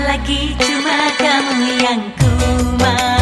lagi cuma kamu yang ku mahu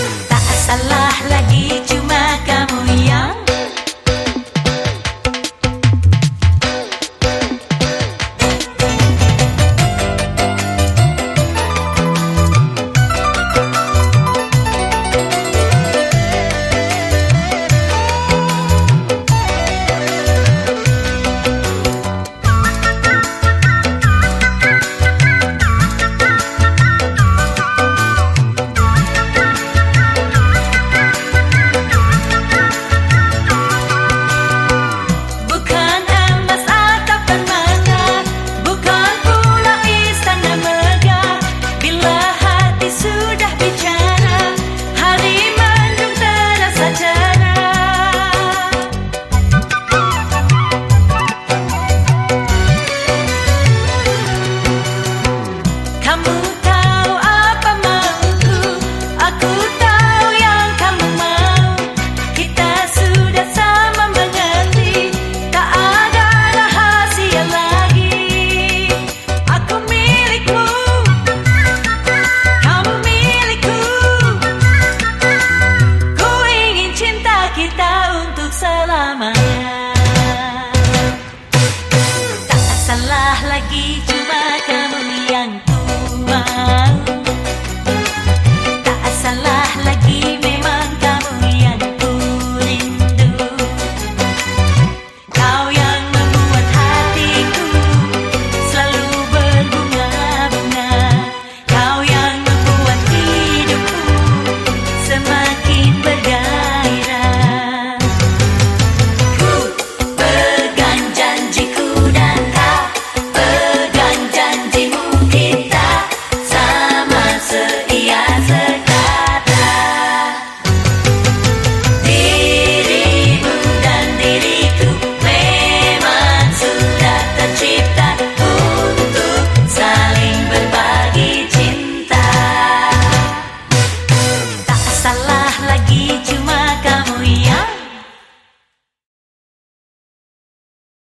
Mm-hmm.